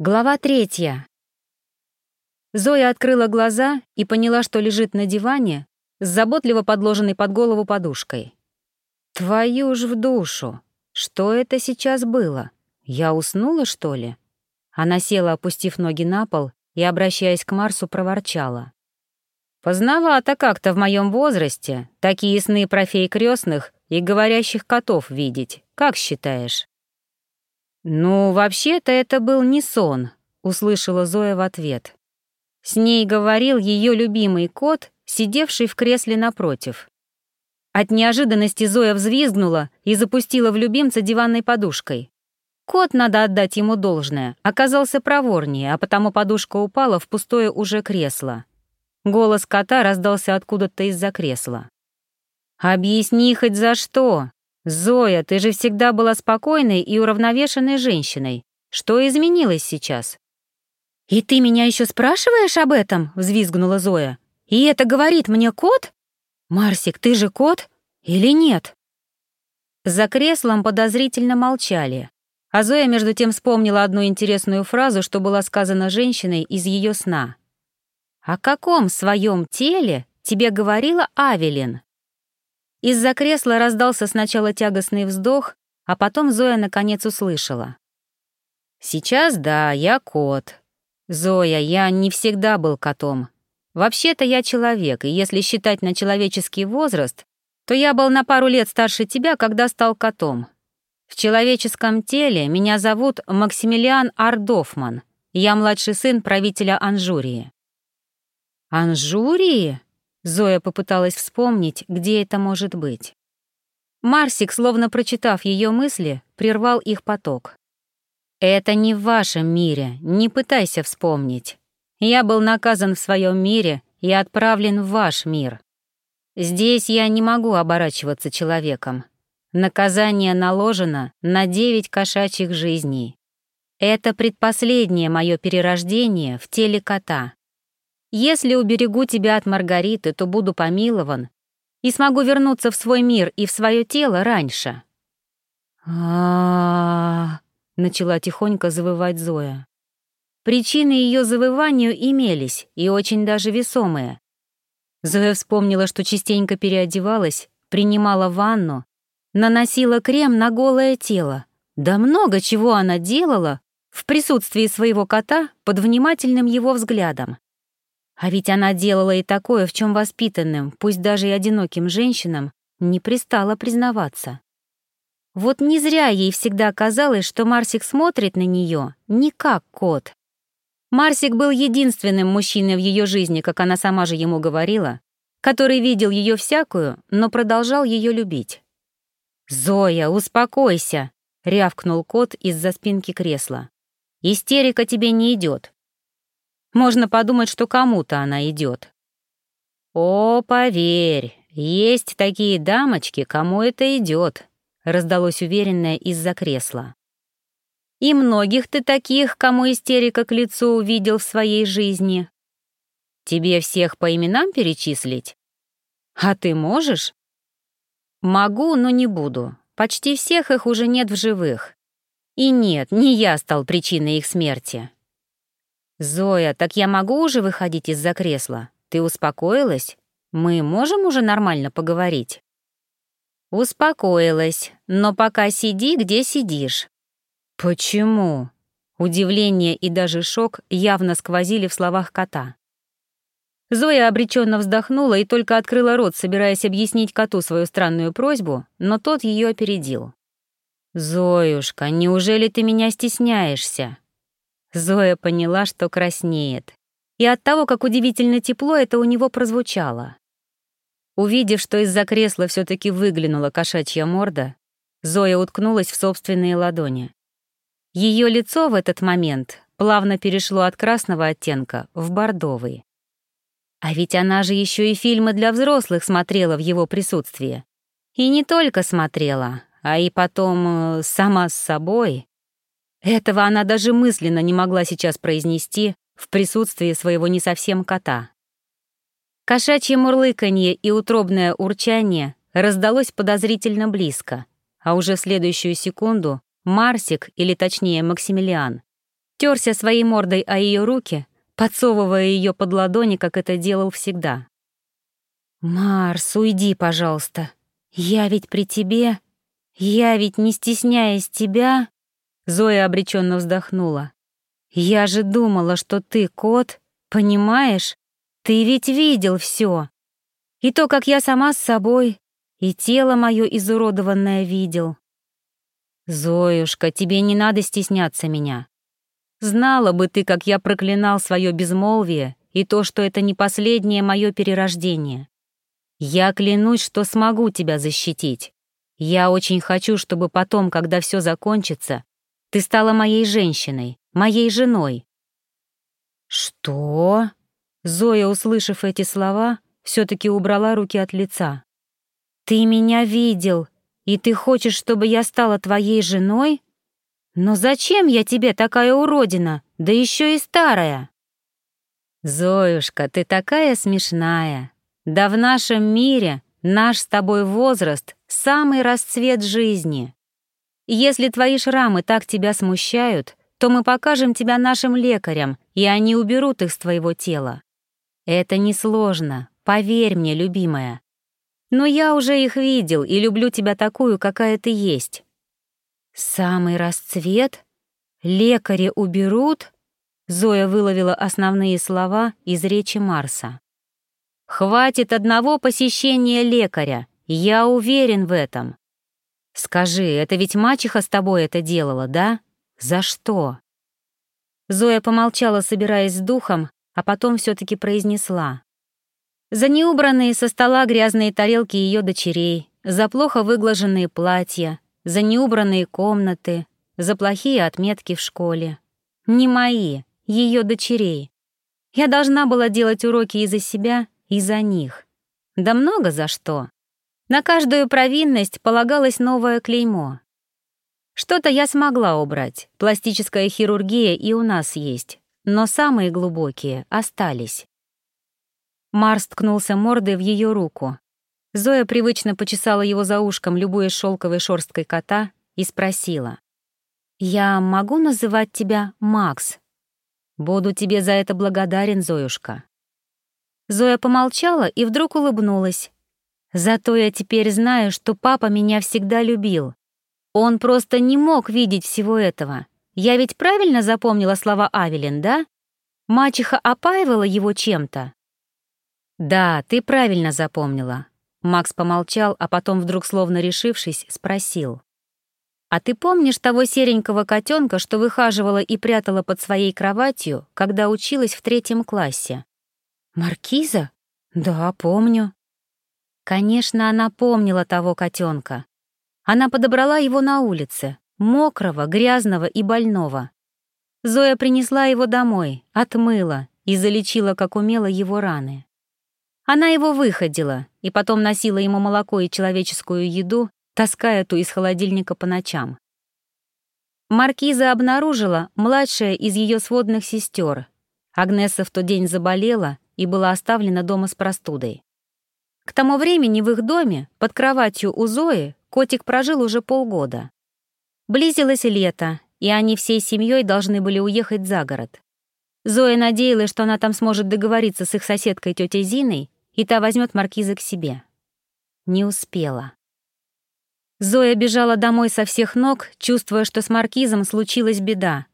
Глава третья. Зоя открыла глаза и поняла, что лежит на диване с заботливо подложенной под голову подушкой. Твою ж в душу! Что это сейчас было? Я уснула, что ли? Она села, опустив ноги на пол, и, обращаясь к Марсу, проворчала. «Поздновато как-то в моем возрасте такие сны про фей крестных и говорящих котов видеть, как считаешь?» «Ну, вообще-то это был не сон», — услышала Зоя в ответ. С ней говорил ее любимый кот, сидевший в кресле напротив. От неожиданности Зоя взвизгнула и запустила в любимца диванной подушкой. Кот, надо отдать ему должное, оказался проворнее, а потому подушка упала в пустое уже кресло. Голос кота раздался откуда-то из-за кресла. «Объясни хоть за что!» «Зоя, ты же всегда была спокойной и уравновешенной женщиной. Что изменилось сейчас?» «И ты меня еще спрашиваешь об этом?» — взвизгнула Зоя. «И это говорит мне кот? Марсик, ты же кот? Или нет?» За креслом подозрительно молчали, а Зоя между тем вспомнила одну интересную фразу, что была сказана женщиной из ее сна. «О каком своем теле тебе говорила Авелин?» Из-за кресла раздался сначала тягостный вздох, а потом Зоя наконец услышала. «Сейчас да, я кот. Зоя, я не всегда был котом. Вообще-то я человек, и если считать на человеческий возраст, то я был на пару лет старше тебя, когда стал котом. В человеческом теле меня зовут Максимилиан Ардофман. Я младший сын правителя Анжурии». «Анжурии?» Зоя попыталась вспомнить, где это может быть. Марсик, словно прочитав ее мысли, прервал их поток. «Это не в вашем мире, не пытайся вспомнить. Я был наказан в своем мире и отправлен в ваш мир. Здесь я не могу оборачиваться человеком. Наказание наложено на девять кошачьих жизней. Это предпоследнее мое перерождение в теле кота. Если уберегу тебя от Маргариты, то буду помилован и смогу вернуться в свой мир и в свое тело раньше. а начала тихонько завывать Зоя. Причины ее завыванию имелись, и очень даже весомые. Зоя вспомнила, что частенько переодевалась, принимала ванну, наносила крем на голое тело. Да много чего она делала в присутствии своего кота под внимательным его взглядом. А ведь она делала и такое, в чем воспитанным, пусть даже и одиноким женщинам, не пристала признаваться. Вот не зря ей всегда казалось, что Марсик смотрит на нее не как кот. Марсик был единственным мужчиной в ее жизни, как она сама же ему говорила, который видел ее всякую, но продолжал ее любить. «Зоя, успокойся!» — рявкнул кот из-за спинки кресла. «Истерика тебе не идет. Можно подумать, что кому-то она идет. «О, поверь, есть такие дамочки, кому это идет», — раздалось уверенное из-за кресла. «И многих ты таких, кому истерика к лицу увидел в своей жизни. Тебе всех по именам перечислить? А ты можешь?» «Могу, но не буду. Почти всех их уже нет в живых. И нет, не я стал причиной их смерти. «Зоя, так я могу уже выходить из-за кресла? Ты успокоилась? Мы можем уже нормально поговорить?» «Успокоилась, но пока сиди, где сидишь». «Почему?» Удивление и даже шок явно сквозили в словах кота. Зоя обреченно вздохнула и только открыла рот, собираясь объяснить коту свою странную просьбу, но тот ее опередил. «Зоюшка, неужели ты меня стесняешься?» Зоя поняла, что краснеет. И от того, как удивительно тепло это у него прозвучало. Увидев, что из-за кресла все таки выглянула кошачья морда, Зоя уткнулась в собственные ладони. Ее лицо в этот момент плавно перешло от красного оттенка в бордовый. А ведь она же еще и фильмы для взрослых смотрела в его присутствии. И не только смотрела, а и потом э, сама с собой. Этого она даже мысленно не могла сейчас произнести в присутствии своего не совсем кота. Кошачье мурлыканье и утробное урчание раздалось подозрительно близко, а уже в следующую секунду Марсик, или точнее Максимилиан, терся своей мордой о ее руки, подсовывая ее под ладони, как это делал всегда. «Марс, уйди, пожалуйста. Я ведь при тебе. Я ведь, не стесняясь тебя...» Зоя обреченно вздохнула. «Я же думала, что ты кот, понимаешь? Ты ведь видел все. И то, как я сама с собой, и тело мое изуродованное видел. Зоюшка, тебе не надо стесняться меня. Знала бы ты, как я проклинал свое безмолвие и то, что это не последнее мое перерождение. Я клянусь, что смогу тебя защитить. Я очень хочу, чтобы потом, когда все закончится, ты стала моей женщиной, моей женой». «Что?» Зоя, услышав эти слова, все-таки убрала руки от лица. «Ты меня видел, и ты хочешь, чтобы я стала твоей женой? Но зачем я тебе такая уродина, да еще и старая?» «Зоюшка, ты такая смешная. Да в нашем мире наш с тобой возраст — самый расцвет жизни. Если твои шрамы так тебя смущают, то мы покажем тебя нашим лекарям, и они уберут их с твоего тела. Это несложно, поверь мне, любимая. Но я уже их видел и люблю тебя такую, какая ты есть. Самый расцвет? Лекари уберут? Зоя выловила основные слова из речи Марса. «Хватит одного посещения лекаря, я уверен в этом. Скажи, это ведь мачеха с тобой это делала, да? За что? Зоя помолчала, собираясь с духом, а потом все таки произнесла. За неубранные со стола грязные тарелки ее дочерей, за плохо выглаженные платья, за неубранные комнаты, за плохие отметки в школе. Не мои, ее дочерей. Я должна была делать уроки и за себя, и за них. Да много за что. На каждую провинность полагалось новое клеймо. Что-то я смогла убрать, пластическая хирургия и у нас есть, но самые глубокие остались. Марс ткнулся мордой в ее руку. Зоя привычно почесала его за ушком, любуясь шелковой шорсткой кота, и спросила. «Я могу называть тебя Макс? Буду тебе за это благодарен, Зоюшка». Зоя помолчала и вдруг улыбнулась, Зато я теперь знаю, что папа меня всегда любил. Он просто не мог видеть всего этого. Я ведь правильно запомнила слова Авелин, да? Мачеха опаивала его чем-то. Да, ты правильно запомнила. Макс помолчал, а потом вдруг, словно решившись, спросил. «А ты помнишь того серенького котенка, что выхаживала и прятала под своей кроватью, когда училась в третьем классе?» «Маркиза? Да, помню». Конечно, она помнила того котенка. Она подобрала его на улице, мокрого, грязного и больного. Зоя принесла его домой, отмыла и залечила, как умела, его раны. Она его выходила и потом носила ему молоко и человеческую еду, таская ту из холодильника по ночам. Маркиза обнаружила младшая из ее сводных сестер. Агнеса в тот день заболела и была оставлена дома с простудой. К тому времени в их доме, под кроватью у Зои, котик прожил уже полгода. Близилось лето, и они всей семьей должны были уехать за город. Зоя надеялась, что она там сможет договориться с их соседкой тетей Зиной, и та возьмет маркиза к себе. Не успела. Зоя бежала домой со всех ног, чувствуя, что с маркизом случилась беда.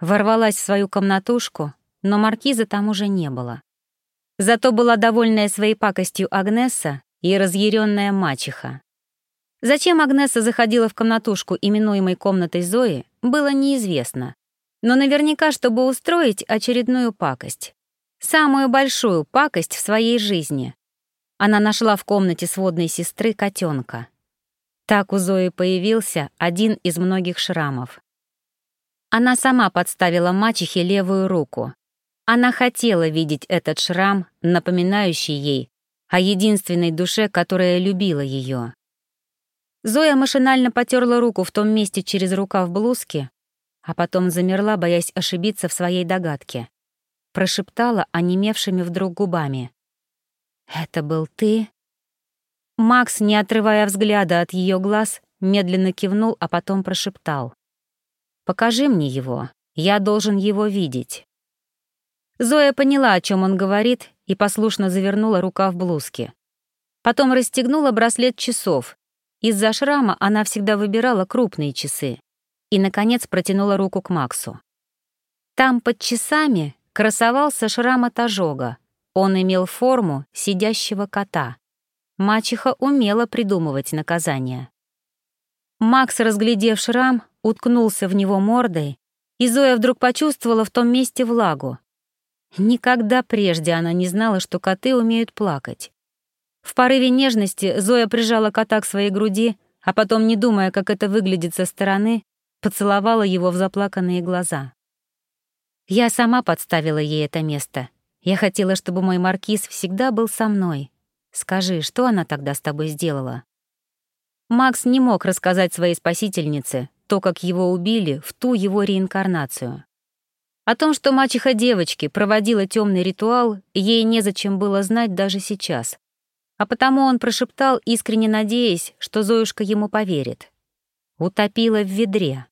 Ворвалась в свою комнатушку, но маркиза там уже не было. Зато была довольная своей пакостью Агнеса и разъяренная мачеха. Зачем Агнеса заходила в комнатушку, именуемой комнатой Зои, было неизвестно. Но наверняка, чтобы устроить очередную пакость. Самую большую пакость в своей жизни. Она нашла в комнате сводной сестры котенка. Так у Зои появился один из многих шрамов. Она сама подставила мачехе левую руку, она хотела видеть этот шрам, напоминающий ей о единственной душе, которая любила ее. Зоя машинально потерла руку в том месте через рукав блузки, а потом замерла, боясь ошибиться в своей догадке. Прошептала онемевшими вдруг губами. «Это был ты?» Макс, не отрывая взгляда от ее глаз, медленно кивнул, а потом прошептал. «Покажи мне его, Я должен его видеть. Зоя поняла, о чем он говорит, и послушно завернула рукав блузки. Потом расстегнула браслет часов. Из-за шрама она всегда выбирала крупные часы. И, наконец, протянула руку к Максу. Там под часами красовался шрам от ожога. Он имел форму сидящего кота. Мачеха умела придумывать наказания. Макс, разглядев шрам, уткнулся в него мордой, и Зоя вдруг почувствовала в том месте влагу. Никогда прежде она не знала, что коты умеют плакать. В порыве нежности Зоя прижала кота к своей груди, а потом, не думая, как это выглядит со стороны, поцеловала его в заплаканные глаза. Я сама подставила ей это место. Я хотела, чтобы мой маркиз всегда был со мной. Скажи, что она тогда с тобой сделала? Макс не мог рассказать своей спасительнице то, как его убили в ту его реинкарнацию. О том, что мачеха девочки проводила темный ритуал, ей незачем было знать даже сейчас. А потому он прошептал, искренне надеясь, что Зоюшка ему поверит. Утопила в ведре.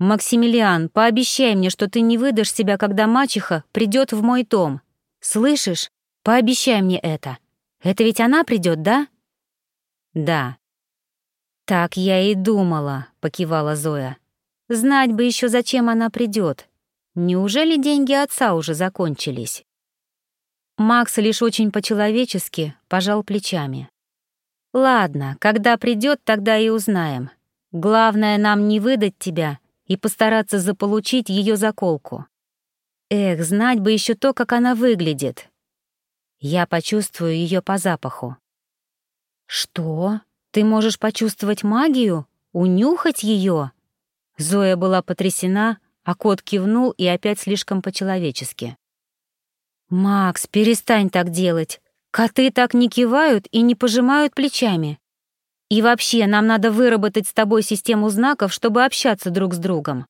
«Максимилиан, пообещай мне, что ты не выдашь себя, когда мачеха придет в мой дом. Слышишь? Пообещай мне это. Это ведь она придет, да?» «Да». «Так я и думала», — покивала Зоя. «Знать бы еще, зачем она придет. Неужели деньги отца уже закончились? Макс лишь очень по-человечески пожал плечами. «Ладно, когда придет, тогда и узнаем. Главное нам не выдать тебя и постараться заполучить ее заколку. Эх, знать бы еще то, как она выглядит. Я почувствую ее по запаху». «Что? Ты можешь почувствовать магию? Унюхать ее? Зоя была потрясена, а кот кивнул и опять слишком по-человечески. «Макс, перестань так делать. Коты так не кивают и не пожимают плечами. И вообще, нам надо выработать с тобой систему знаков, чтобы общаться друг с другом».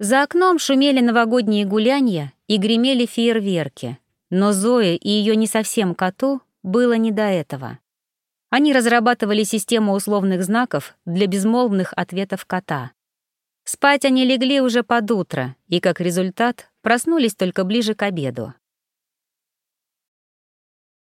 За окном шумели новогодние гулянья и гремели фейерверки, но Зое и ее не совсем коту было не до этого. Они разрабатывали систему условных знаков для безмолвных ответов кота. Спать они легли уже под утро и, как результат, проснулись только ближе к обеду.